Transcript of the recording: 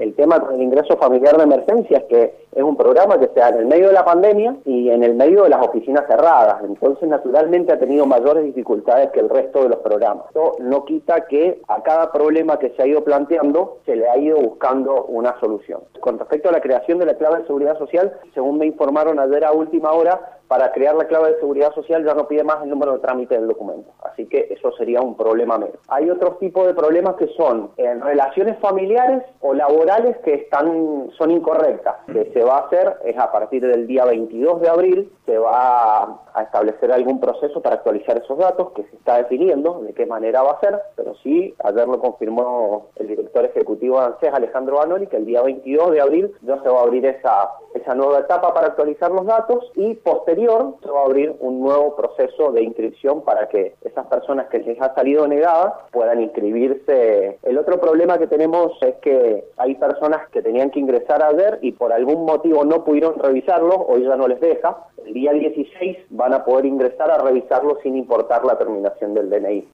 El tema con el ingreso familiar de emergencia es que es un programa que se en el medio de la pandemia y en el medio de las oficinas cerradas. Entonces, naturalmente ha tenido mayores dificultades que el resto de los programas. Esto no quita que a cada problema que se ha ido planteando se le ha ido buscando una solución. Con respecto a la creación de la clave de seguridad social, según me informaron ayer a última hora, para crear la clave de seguridad social ya no pide más el número de trámite del documento. Así que eso sería un problema menos. Hay otros tipos de problemas que son en relaciones familiares o laborales que están son incorrectas. Que se va a hacer es a partir del día 22 de abril, se va a establecer algún proceso para actualizar esos datos que se está definiendo de qué manera va a ser, pero sí, ayer lo confirmó el director ejecutivo de ANSES, Alejandro Banoli, que el día 22 de abril ya se va a abrir esa, esa nueva etapa para actualizar los datos y posteriormente se va a abrir un nuevo proceso de inscripción para que esas personas que les ha salido negadas puedan inscribirse. El otro problema que tenemos es que hay personas que tenían que ingresar ayer y por algún motivo no pudieron revisarlo, hoy ya no les deja. El día 16 van a poder ingresar a revisarlo sin importar la terminación del DNI.